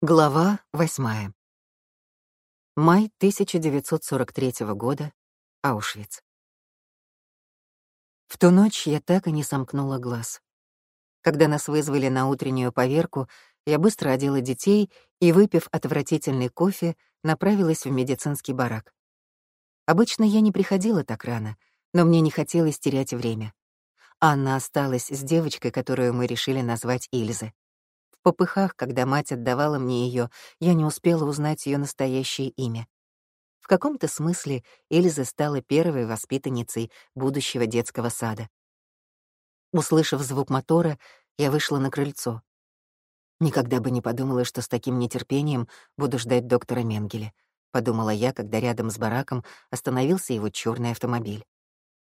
Глава восьмая. Май 1943 года. Аушвиц. В ту ночь я так и не сомкнула глаз. Когда нас вызвали на утреннюю поверку, я быстро одела детей и, выпив отвратительный кофе, направилась в медицинский барак. Обычно я не приходила так рано, но мне не хотелось терять время. Анна осталась с девочкой, которую мы решили назвать Ильзой попыхах, когда мать отдавала мне ее, я не успела узнать ее настоящее имя. В каком-то смысле Эльза стала первой воспитанницей будущего детского сада. Услышав звук мотора, я вышла на крыльцо. Никогда бы не подумала, что с таким нетерпением буду ждать доктора Менгеля, подумала я, когда рядом с бараком остановился его черный автомобиль.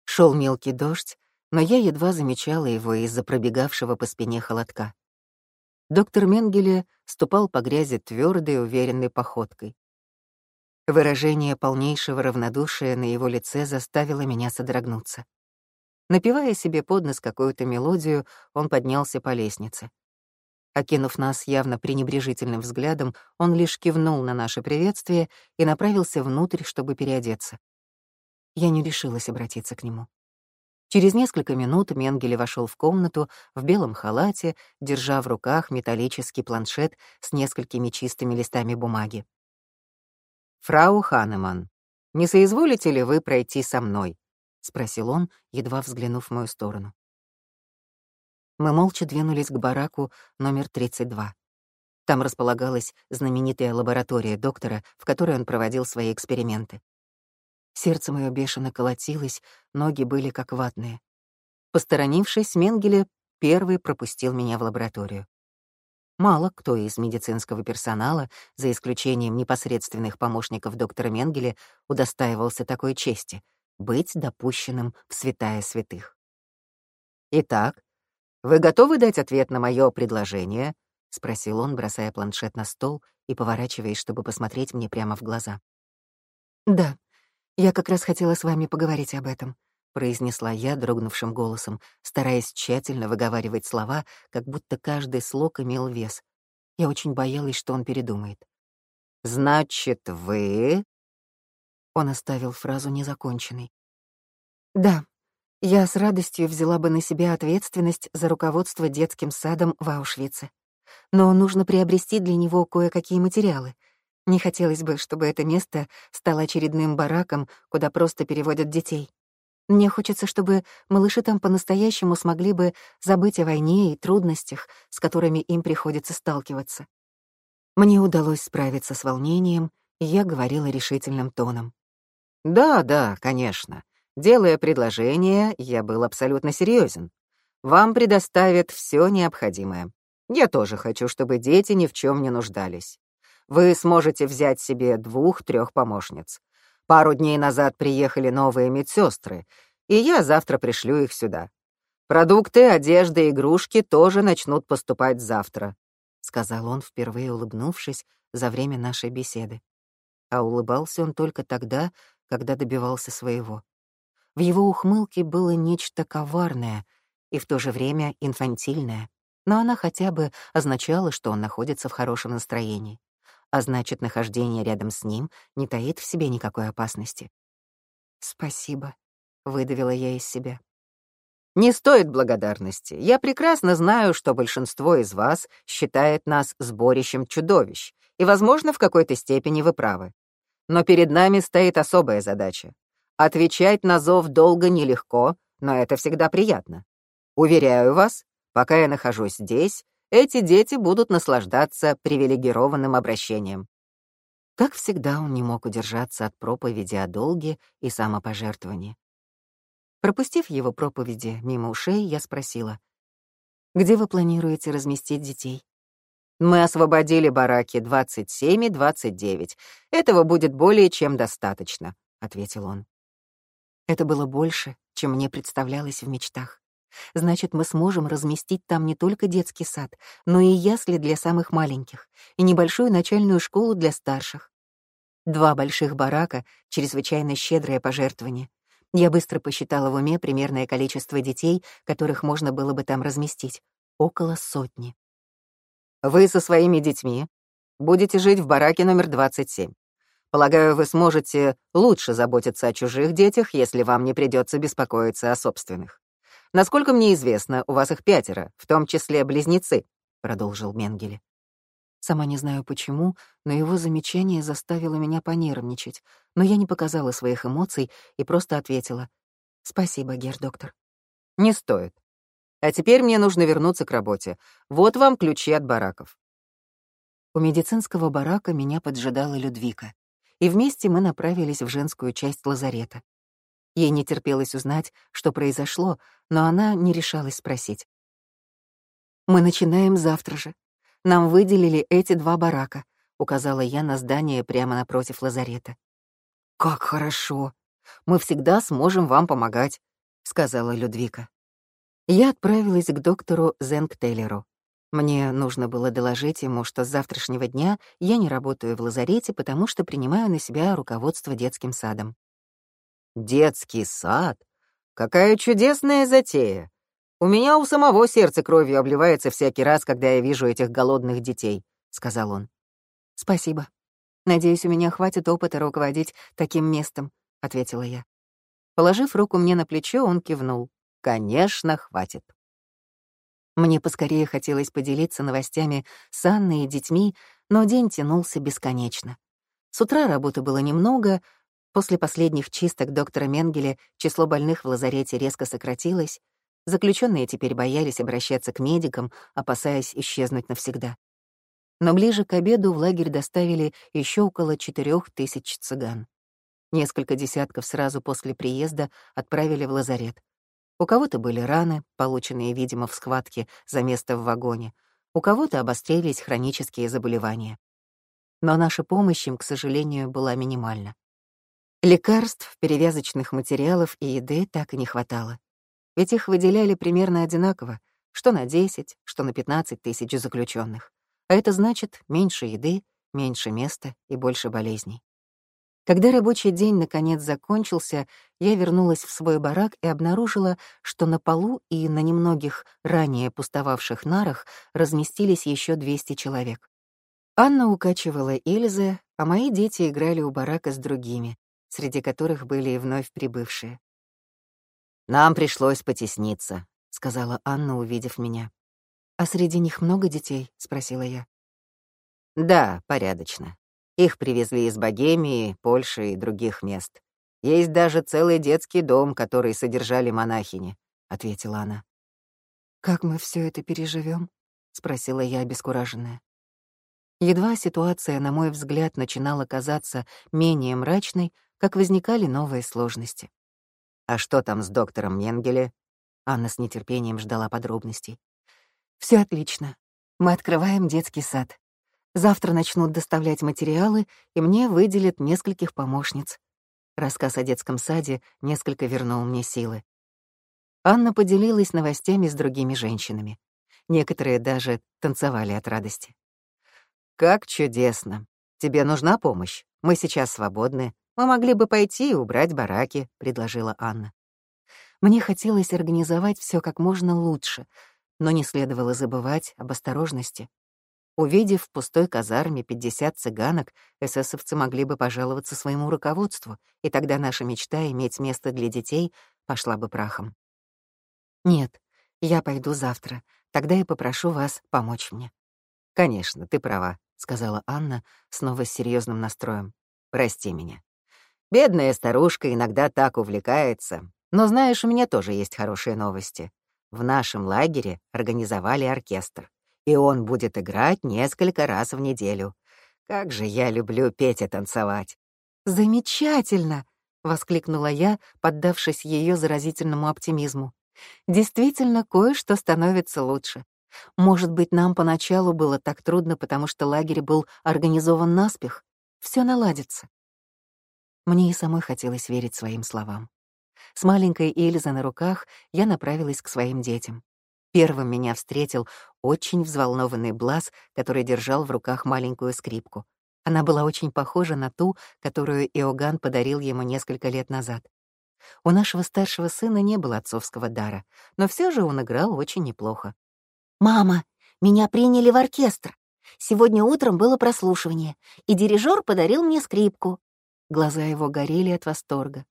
Шел мелкий дождь, но я едва замечала его из-за пробегавшего по спине холодка. Доктор Менгеле ступал по грязи твердой, уверенной походкой. Выражение полнейшего равнодушия на его лице заставило меня содрогнуться. Напивая себе под нос какую-то мелодию, он поднялся по лестнице. Окинув нас явно пренебрежительным взглядом, он лишь кивнул на наше приветствие и направился внутрь, чтобы переодеться. Я не решилась обратиться к нему. Через несколько минут Менгеле вошел в комнату в белом халате, держа в руках металлический планшет с несколькими чистыми листами бумаги. «Фрау Ханеман, не соизволите ли вы пройти со мной?» — спросил он, едва взглянув в мою сторону. Мы молча двинулись к бараку номер 32. Там располагалась знаменитая лаборатория доктора, в которой он проводил свои эксперименты. Сердце мое бешено колотилось, ноги были как ватные. Посторонившись, Менгеле первый пропустил меня в лабораторию. Мало кто из медицинского персонала, за исключением непосредственных помощников доктора Менгеле, удостаивался такой чести — быть допущенным в святая святых. «Итак, вы готовы дать ответ на мое предложение?» — спросил он, бросая планшет на стол и поворачиваясь, чтобы посмотреть мне прямо в глаза. «Да», я как раз хотела с вами поговорить об этом», — произнесла я дрогнувшим голосом, стараясь тщательно выговаривать слова, как будто каждый слог имел вес. Я очень боялась, что он передумает. «Значит, вы...» Он оставил фразу незаконченной. «Да, я с радостью взяла бы на себя ответственность за руководство детским садом в Аушвице. Но нужно приобрести для него кое-какие материалы, не хотелось бы, чтобы это место стало очередным бараком, куда просто переводят детей. Мне хочется, чтобы малыши там по-настоящему смогли бы забыть о войне и трудностях, с которыми им приходится сталкиваться. Мне удалось справиться с волнением, и я говорила решительным тоном. «Да, да, конечно. Делая предложение, я был абсолютно серьезен. Вам предоставят все необходимое. Я тоже хочу, чтобы дети ни в чем не нуждались. Вы сможете взять себе двух-трех помощниц. Пару дней назад приехали новые медсестры, и я завтра пришлю их сюда. Продукты, одежда, игрушки тоже начнут поступать завтра», — сказал он, впервые улыбнувшись за время нашей беседы. А улыбался он только тогда, когда добивался своего. В его ухмылке было нечто коварное и в то же время инфантильное, но она хотя бы означала, что он находится в хорошем настроении а значит, нахождение рядом с ним не таит в себе никакой опасности. «Спасибо», — выдавила я из себя. «Не стоит благодарности. Я прекрасно знаю, что большинство из вас считает нас сборищем чудовищ, и, возможно, в какой-то степени вы правы. Но перед нами стоит особая задача. Отвечать на зов долго нелегко, но это всегда приятно. Уверяю вас, пока я нахожусь здесь, эти дети будут наслаждаться привилегированным обращением. Как всегда, он не мог удержаться от проповеди о долге и самопожертвовании. Пропустив его проповеди мимо ушей, я спросила, «Где вы планируете разместить детей?» «Мы освободили бараки 27 и 29. Этого будет более чем достаточно», — ответил он. Это было больше, чем мне представлялось в мечтах. Значит, мы сможем разместить там не только детский сад, но и ясли для самых маленьких, и небольшую начальную школу для старших. Два больших барака — чрезвычайно щедрое пожертвование. Я быстро посчитала в уме примерное количество детей, которых можно было бы там разместить. Около сотни. «Вы со своими детьми будете жить в бараке номер 27. Полагаю, вы сможете лучше заботиться о чужих детях, если вам не придется беспокоиться о собственных. Насколько мне известно, у вас их пятеро, в том числе близнецы», — продолжил Менгеле. Сама не знаю почему, но его замечание заставило меня понервничать, но я не показала своих эмоций и просто ответила. «Спасибо, доктор. «Не стоит. А теперь мне нужно вернуться к работе. Вот вам ключи от бараков». У медицинского барака меня поджидала Людвика, и вместе мы направились в женскую часть лазарета. Ей не терпелось узнать, что произошло, но она не решалась спросить. «Мы начинаем завтра же. Нам выделили эти два барака», — указала я на здание прямо напротив лазарета. «Как хорошо! Мы всегда сможем вам помогать», — сказала Людвика. Я отправилась к доктору Зенктейлеру. Мне нужно было доложить ему, что с завтрашнего дня я не работаю в лазарете, потому что принимаю на себя руководство детским садом. Детский сад? Какая чудесная затея! У меня у самого сердце кровью обливается всякий раз, когда я вижу этих голодных детей», — сказал он. «Спасибо. Надеюсь, у меня хватит опыта руководить таким местом», — ответила я. Положив руку мне на плечо, он кивнул. «Конечно, хватит». Мне поскорее хотелось поделиться новостями с Анной и детьми, но день тянулся бесконечно. С утра работы было немного, После последних чисток доктора Менгеле число больных в лазарете резко сократилось, заключенные теперь боялись обращаться к медикам, опасаясь исчезнуть навсегда. Но ближе к обеду в лагерь доставили еще около четырех тысяч цыган. Несколько десятков сразу после приезда отправили в лазарет. У кого-то были раны, полученные, видимо, в схватке за место в вагоне, у кого-то обострились хронические заболевания. Но наша помощь им, к сожалению, была минимальна. Лекарств, перевязочных материалов и еды так и не хватало. Ведь их выделяли примерно одинаково, что на 10, что на 15 тысяч заключенных. А это значит меньше еды, меньше места и больше болезней. Когда рабочий день наконец закончился, я вернулась в свой барак и обнаружила, что на полу и на немногих ранее пустовавших нарах разместились еще 200 человек. Анна укачивала Эльзы, а мои дети играли у барака с другими, среди которых были и вновь прибывшие. «Нам пришлось потесниться», — сказала Анна, увидев меня. «А среди них много детей?» — спросила я. «Да, порядочно. Их привезли из Богемии, Польши и других мест. Есть даже целый детский дом, который содержали монахини», — ответила она. «Как мы все это переживем? спросила я, обескураженная. Едва ситуация, на мой как возникали новые сложности. «А что там с доктором Менгеле?» Анна с нетерпением ждала подробностей. Все отлично. Мы открываем детский сад. Завтра начнут доставлять материалы, и мне выделят нескольких помощниц. Рассказ о детском саде несколько вернул мне силы. Анна поделилась новостями с другими женщинами. Некоторые даже танцевали от радости. «Как чудесно! Тебе нужна помощь? Мы сейчас свободны. Мы могли бы пойти и убрать бараки», — предложила Анна. Мне хотелось организовать все как можно лучше, но не следовало забывать об осторожности. Увидев в пустой казарме 50 цыганок, эсэсовцы могли бы пожаловаться своему руководству, и тогда наша мечта иметь место для детей пошла бы прахом. «Нет, я пойду завтра. Тогда я попрошу вас помочь мне». «Конечно, ты права», — сказала Анна снова с серьезным настроем. «Прости меня». Бедная старушка иногда так увлекается. Но знаешь, у меня тоже есть хорошие новости. В нашем лагере организовали оркестр и он будет играть несколько раз в неделю. Как же я люблю петь и танцевать!» «Замечательно!» — воскликнула я, поддавшись ее заразительному оптимизму. «Действительно, кое-что становится лучше. Может быть, нам поначалу было так трудно, потому что лагерь был организован наспех. Все наладится». Мне и самой хотелось верить своим словам. С маленькой Эльзой на руках я направилась к своим детям. Первым меня встретил очень взволнованный Блаз, который держал в руках маленькую скрипку. Она была очень похожа на ту, которую Иоганн подарил ему несколько лет назад. У нашего старшего сына не было отцовского дара, но все же он играл очень неплохо. «Мама, меня приняли в оркестр. Сегодня утром было прослушивание, и дирижер подарил мне скрипку», Глаза его горели от восторга.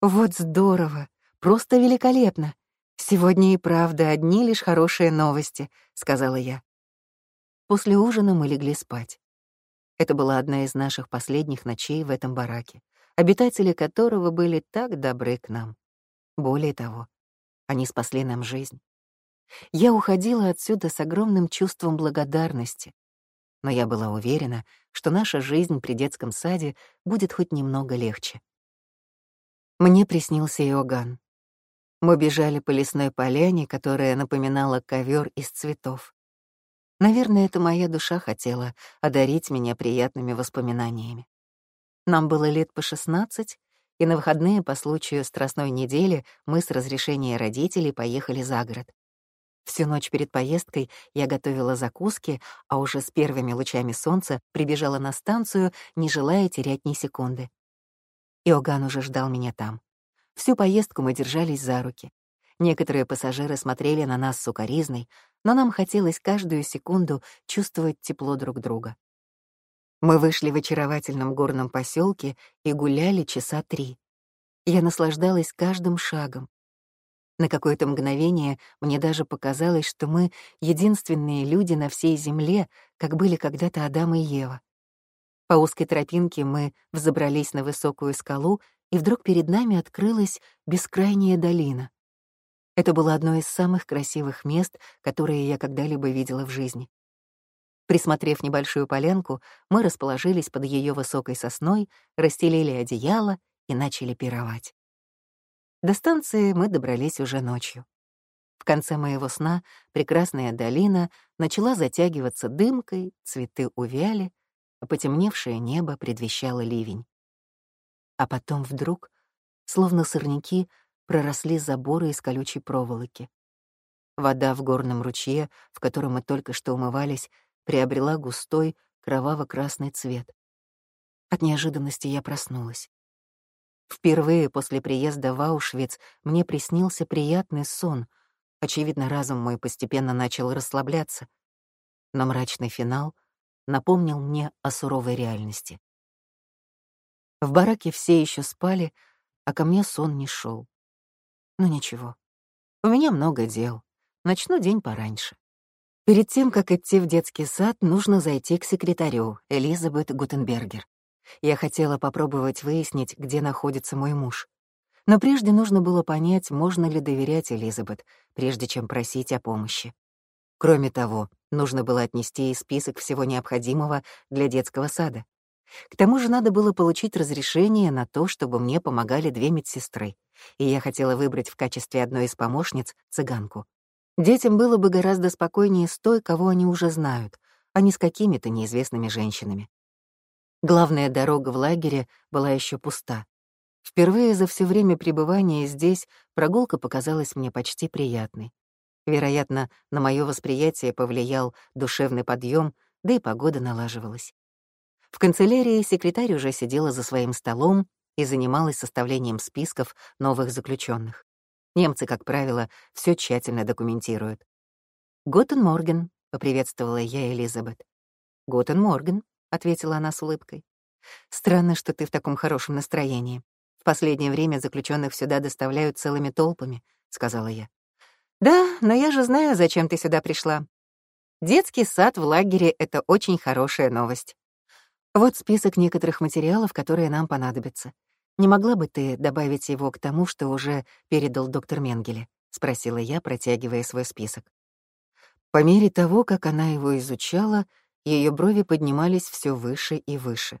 «Вот здорово! Просто великолепно! Сегодня и правда одни лишь хорошие новости», — сказала я. После ужина мы легли спать. Это была одна из наших последних ночей в этом бараке, обитатели которого были так добры к нам. Более того, они спасли нам жизнь. Я уходила отсюда с огромным чувством благодарности, но я была уверена, что наша жизнь при детском саде будет хоть немного легче. Мне приснился Иоганн. Мы бежали по лесной поляне, которая напоминала ковер из цветов. Наверное, это моя душа хотела одарить меня приятными воспоминаниями. Нам было лет по 16, и на выходные по случаю Страстной недели мы с разрешения родителей поехали за город. Всю ночь перед поездкой я готовила закуски, а уже с первыми лучами солнца прибежала на станцию, не желая терять ни секунды. Иоганн уже ждал меня там. Всю поездку мы держались за руки. Некоторые пассажиры смотрели на нас с укоризной, но нам хотелось каждую секунду чувствовать тепло друг друга. Мы вышли в очаровательном горном поселке и гуляли часа три. Я наслаждалась каждым шагом. На какое-то мгновение мне даже показалось, что мы — единственные люди на всей Земле, как были когда-то Адам и Ева. По узкой тропинке мы взобрались на высокую скалу, и вдруг перед нами открылась бескрайняя долина. Это было одно из самых красивых мест, которые я когда-либо видела в жизни. Присмотрев небольшую полянку, мы расположились под ее высокой сосной, расстелили одеяло и начали пировать. До станции мы добрались уже ночью. В конце моего сна прекрасная долина начала затягиваться дымкой, цветы увяли, а потемневшее небо предвещало ливень. А потом вдруг, словно сорняки, проросли заборы из колючей проволоки. Вода в горном ручье, в котором мы только что умывались, приобрела густой кроваво-красный цвет. От неожиданности я проснулась. Впервые после приезда в Аушвиц мне приснился приятный сон. Очевидно, разум мой постепенно начал расслабляться. Но мрачный финал напомнил мне о суровой реальности. В бараке все еще спали, а ко мне сон не шел. Ну ничего, у меня много дел. Начну день пораньше. Перед тем, как идти в детский сад, нужно зайти к секретарю Элизабет Гутенбергер. Я хотела попробовать выяснить, где находится мой муж. Но прежде нужно было понять, можно ли доверять Элизабет, прежде чем просить о помощи. Кроме того, нужно было отнести и список всего необходимого для детского сада. К тому же надо было получить разрешение на то, чтобы мне помогали две медсестры, и я хотела выбрать в качестве одной из помощниц цыганку. Детям было бы гораздо спокойнее с той, кого они уже знают, а не с какими-то неизвестными женщинами. Главная дорога в лагере была еще пуста. Впервые за все время пребывания здесь прогулка показалась мне почти приятной. Вероятно, на мое восприятие повлиял душевный подъем, да и погода налаживалась. В канцелярии секретарь уже сидела за своим столом и занималась составлением списков новых заключенных. Немцы, как правило, все тщательно документируют. «Готен Морген», — поприветствовала я Элизабет. «Готен Морген», ответила она с улыбкой. Странно, что ты в таком хорошем настроении. В последнее время заключенных сюда доставляют целыми толпами, сказала я. Да, но я же знаю, зачем ты сюда пришла. Детский сад в лагере — это очень хорошая новость. Вот список некоторых материалов, которые нам понадобятся. Не могла бы ты добавить его к тому, что уже передал доктор Менгеле? спросила я, протягивая свой список. По мере того, как она его изучала, ее брови поднимались все выше и выше.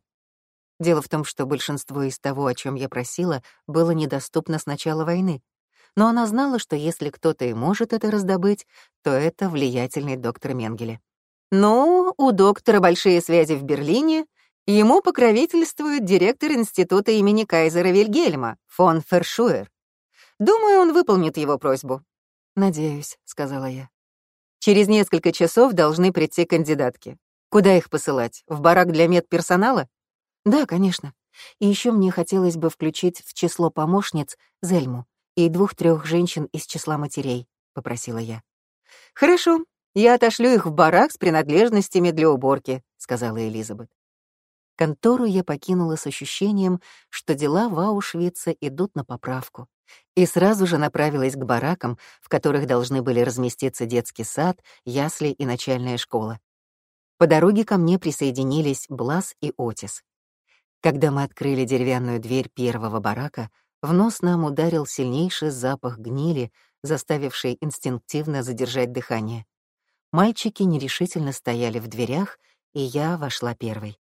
Дело в том, что большинство из того, о чем я просила, было недоступно с начала войны. Но она знала, что если кто-то и может это раздобыть, то это влиятельный доктор Менгеле. «Ну, у доктора большие связи в Берлине. Ему покровительствует директор института имени Кайзера Вильгельма, фон Фершуэр. Думаю, он выполнит его просьбу». «Надеюсь», — сказала я. «Через несколько часов должны прийти кандидатки. Куда их посылать? В барак для медперсонала? Да, конечно. И еще мне хотелось бы включить в число помощниц Зельму и двух-трех женщин из числа матерей, попросила я. Хорошо, я отошлю их в барак с принадлежностями для уборки, сказала Элизабет. Контору я покинула с ощущением, что дела в Аушвице идут на поправку, и сразу же направилась к баракам, в которых должны были разместиться детский сад, ясли и начальная школа. По дороге ко мне присоединились Блас и Отис. Когда мы открыли деревянную дверь первого барака, в нос нам ударил сильнейший запах гнили, заставивший инстинктивно задержать дыхание. Мальчики нерешительно стояли в дверях, и я вошла первой.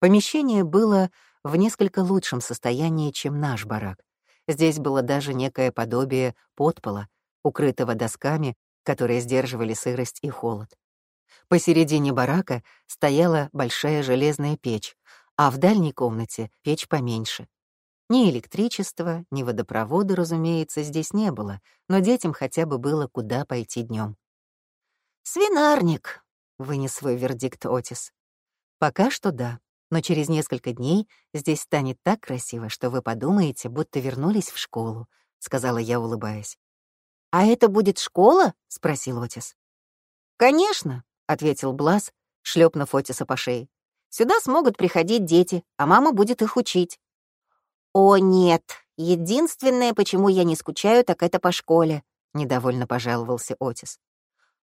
Помещение было в несколько лучшем состоянии, чем наш барак. Здесь было даже некое подобие подпола, укрытого досками, которые сдерживали сырость и холод. Посередине барака стояла большая железная печь, а в дальней комнате печь поменьше. Ни электричества, ни водопровода, разумеется, здесь не было, но детям хотя бы было куда пойти днем. «Свинарник», — вынес свой вердикт Отис. «Пока что да, но через несколько дней здесь станет так красиво, что вы подумаете, будто вернулись в школу», — сказала я, улыбаясь. «А это будет школа?» — спросил Отис. «Конечно. — ответил Блаз, шлепнув Отиса по шее. «Сюда смогут приходить дети, а мама будет их учить». «О, нет! Единственное, почему я не скучаю, так это по школе», — недовольно пожаловался Отис.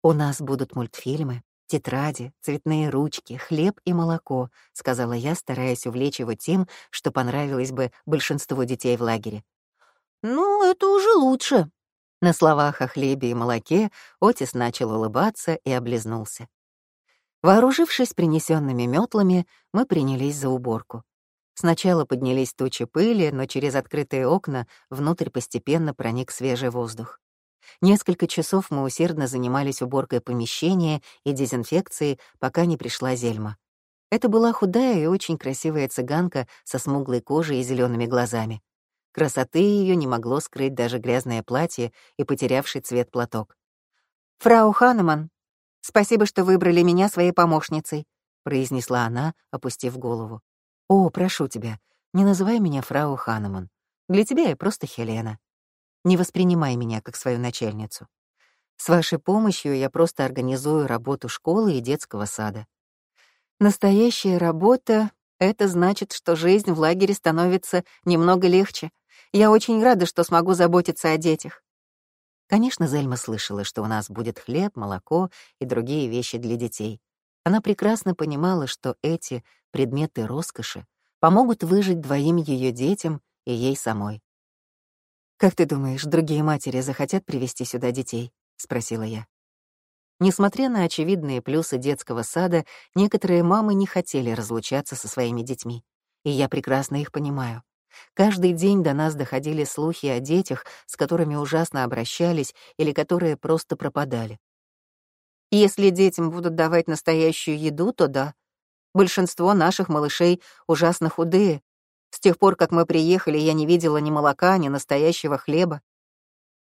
«У нас будут мультфильмы, тетради, цветные ручки, хлеб и молоко», — сказала я, стараясь увлечь его тем, что понравилось бы большинству детей в лагере. «Ну, это уже лучше», на словах о хлебе и молоке Отис начал улыбаться и облизнулся. Вооружившись принесенными метлами, мы принялись за уборку. Сначала поднялись тучи пыли, но через открытые окна внутрь постепенно проник свежий воздух. Несколько часов мы усердно занимались уборкой помещения и дезинфекцией, пока не пришла Зельма. Это была худая и очень красивая цыганка со смуглой кожей и зелеными глазами. Красоты ее не могло скрыть даже грязное платье и потерявший цвет платок. «Фрау Ханеман, спасибо, что выбрали меня своей помощницей», произнесла она, опустив голову. «О, прошу тебя, не называй меня фрау Ханеман. Для тебя я просто Хелена. Не воспринимай меня как свою начальницу. С вашей помощью я просто организую работу школы и детского сада. Настоящая работа — это значит, что жизнь в лагере становится немного легче», я очень рада, что смогу заботиться о детях». Конечно, Зельма слышала, что у нас будет хлеб, молоко и другие вещи для детей. Она прекрасно понимала, что эти предметы роскоши помогут выжить двоим ее детям и ей самой. «Как ты думаешь, другие матери захотят привести сюда детей?» — спросила я. Несмотря на очевидные плюсы детского сада, некоторые мамы не хотели разлучаться со своими детьми. И я прекрасно их понимаю. Каждый день до нас доходили слухи о детях, с которыми ужасно обращались или которые просто пропадали. Если детям будут давать настоящую еду, то да. Большинство наших малышей ужасно худые. С тех пор, как мы приехали, я не видела ни молока, ни настоящего хлеба.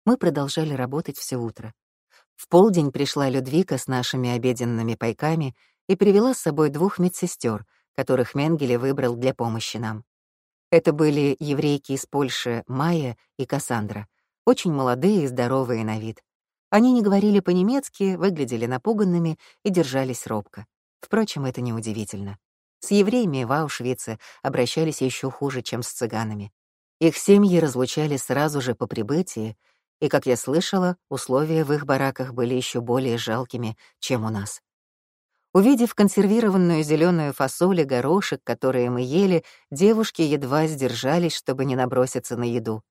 Мы продолжали работать все утро. В полдень пришла Людвика с нашими обеденными пайками и привела с собой двух медсестер, которых Менгеле выбрал для помощи нам. Это были еврейки из Польши Майя и Кассандра, очень молодые и здоровые на вид. Они не говорили по-немецки, выглядели напуганными и держались робко. Впрочем, это неудивительно. С евреями в Аушвице обращались еще хуже, чем с цыганами. Их семьи разлучали сразу же по прибытии, и, как я слышала, условия в их бараках были еще более жалкими, чем у нас. Увидев консервированную зеленую фасоль и горошек, которые мы ели, девушки едва сдержались, чтобы не наброситься на еду.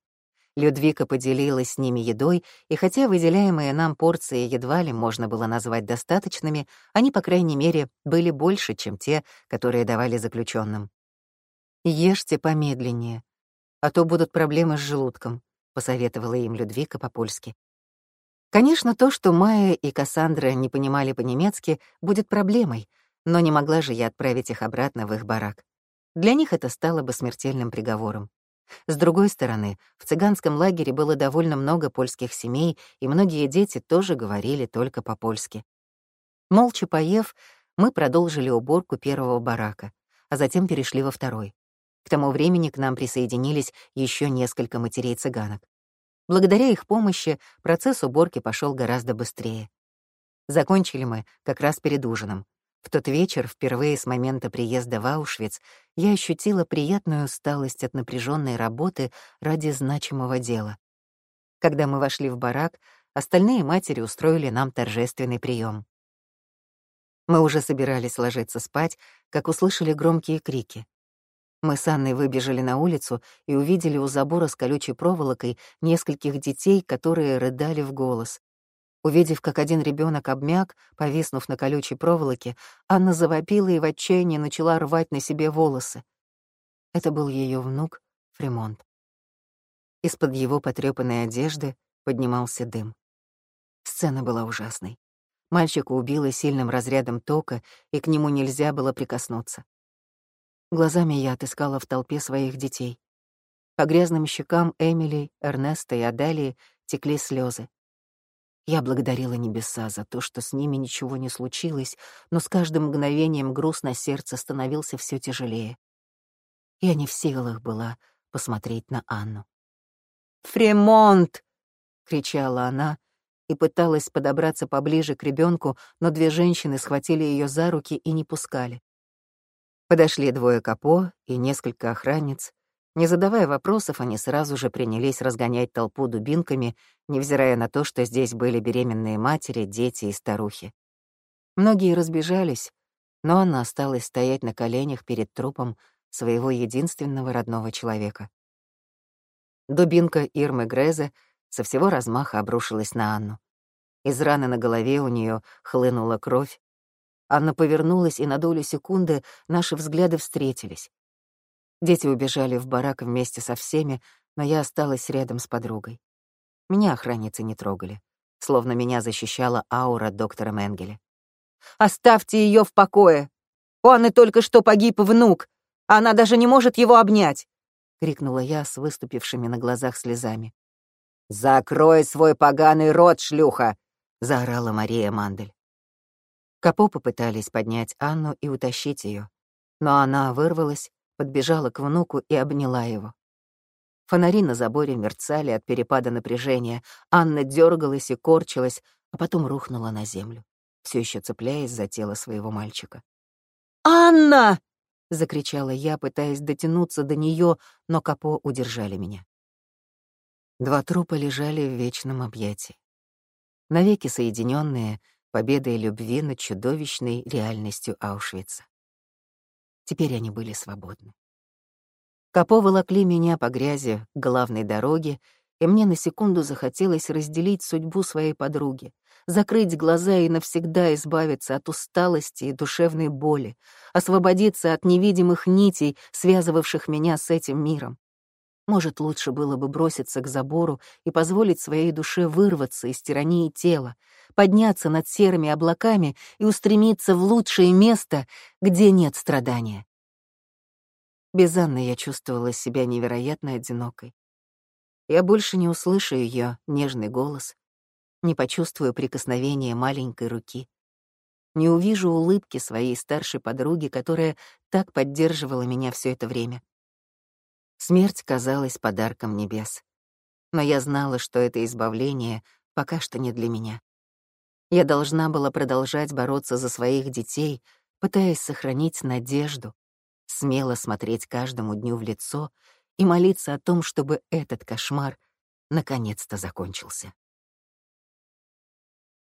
Людвика поделилась с ними едой, и хотя выделяемые нам порции едва ли можно было назвать достаточными, они, по крайней мере, были больше, чем те, которые давали заключенным. «Ешьте помедленнее, а то будут проблемы с желудком», — посоветовала им Людвика по-польски. Конечно, то, что Майя и Кассандра не понимали по-немецки, будет проблемой, но не могла же я отправить их обратно в их барак. Для них это стало бы смертельным приговором. С другой стороны, в цыганском лагере было довольно много польских семей, и многие дети тоже говорили только по-польски. Молча поев, мы продолжили уборку первого барака, а затем перешли во второй. К тому времени к нам присоединились еще несколько матерей-цыганок. Благодаря их помощи процесс уборки пошел гораздо быстрее. Закончили мы как раз перед ужином. В тот вечер, впервые с момента приезда в Аушвиц, я ощутила приятную усталость от напряженной работы ради значимого дела. Когда мы вошли в барак, остальные матери устроили нам торжественный прием. Мы уже собирались ложиться спать, как услышали громкие крики. Мы с Анной выбежали на улицу и увидели у забора с колючей проволокой нескольких детей, которые рыдали в голос. Увидев, как один ребенок обмяк, повиснув на колючей проволоке, Анна завопила и в отчаянии начала рвать на себе волосы. Это был ее внук Фремонт. Из-под его потрепанной одежды поднимался дым. Сцена была ужасной. Мальчика убило сильным разрядом тока, и к нему нельзя было прикоснуться. Глазами я отыскала в толпе своих детей. По грязным щекам Эмили, Эрнеста и Адалии текли слезы. Я благодарила небеса за то, что с ними ничего не случилось, но с каждым мгновением груз на сердце становился все тяжелее. Я не в силах была посмотреть на Анну. «Фремонт!» — кричала она и пыталась подобраться поближе к ребенку, но две женщины схватили ее за руки и не пускали. Подошли двое капо и несколько охранниц. Не задавая вопросов, они сразу же принялись разгонять толпу дубинками, невзирая на то, что здесь были беременные матери, дети и старухи. Многие разбежались, но она осталась стоять на коленях перед трупом своего единственного родного человека. Дубинка Ирмы Греза со всего размаха обрушилась на Анну. Из раны на голове у нее хлынула кровь, Анна повернулась, и на долю секунды наши взгляды встретились. Дети убежали в барак вместе со всеми, но я осталась рядом с подругой. Меня охранницы не трогали, словно меня защищала аура доктора Менгеля. «Оставьте ее в покое! У Анны только что погиб внук! Она даже не может его обнять!» — крикнула я с выступившими на глазах слезами. «Закрой свой поганый рот, шлюха!» — заорала Мария Мандель. Капо попытались поднять Анну и утащить ее, но она вырвалась, подбежала к внуку и обняла его. Фонари на заборе мерцали от перепада напряжения. Анна дергалась и корчилась, а потом рухнула на землю, все еще цепляясь за тело своего мальчика. «Анна!» — закричала я, пытаясь дотянуться до нее, но капо удержали меня. Два трупа лежали в вечном объятии. Навеки соединенные, победой любви над чудовищной реальностью Аушвица. Теперь они были свободны. Капо волокли меня по грязи к главной дороге, и мне на секунду захотелось разделить судьбу своей подруги, закрыть глаза и навсегда избавиться от усталости и душевной боли, освободиться от невидимых нитей, связывавших меня с этим миром. Может, лучше было бы броситься к забору и позволить своей душе вырваться из тирании тела, подняться над серыми облаками и устремиться в лучшее место, где нет страдания. Без Анны я чувствовала себя невероятно одинокой. Я больше не услышу ее нежный голос, не почувствую прикосновения маленькой руки, не увижу улыбки своей старшей подруги, которая так поддерживала меня все это время. Смерть казалась подарком небес. Но я знала, что это избавление пока что не для меня. Я должна была продолжать бороться за своих детей, пытаясь сохранить надежду, смело смотреть каждому дню в лицо и молиться о том, чтобы этот кошмар наконец-то закончился.